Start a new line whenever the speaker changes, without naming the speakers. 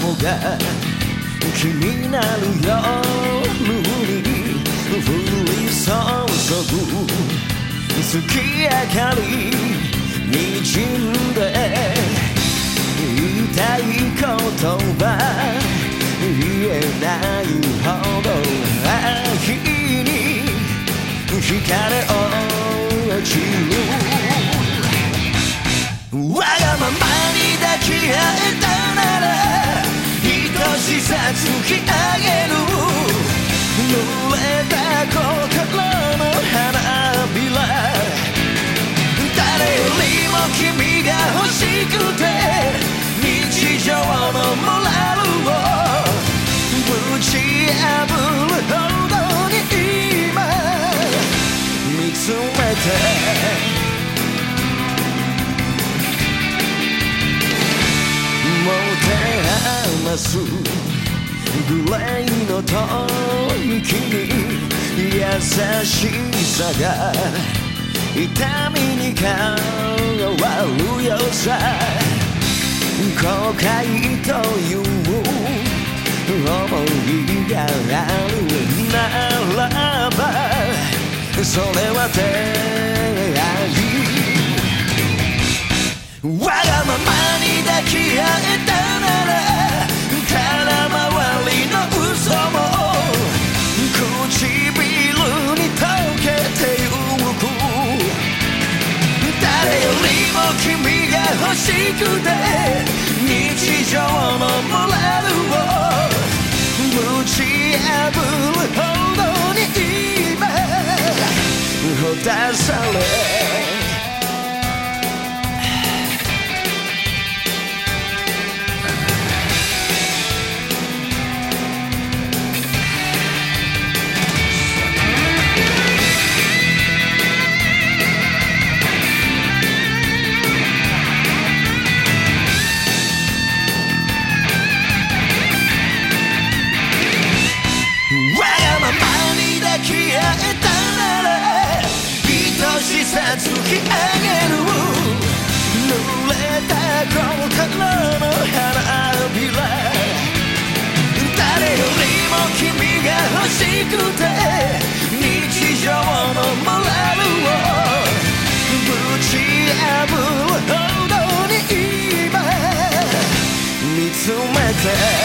もが気になる夜に降り注ぐ月明かりにじんで言いたいことは言えないほど秋に光落君が欲しくて日常のモラルをぶち破るほどに今見つめて。もて余すグレーの吐息に優しさが痛みに変わるよさ。後悔という思いがあるならばそれは手。りも君が欲しくて日常のモラルを打ち破るほどに今ほたされ。誰よりも君が欲しくて日常のモラルを」「ぶち破る道具に今見つめて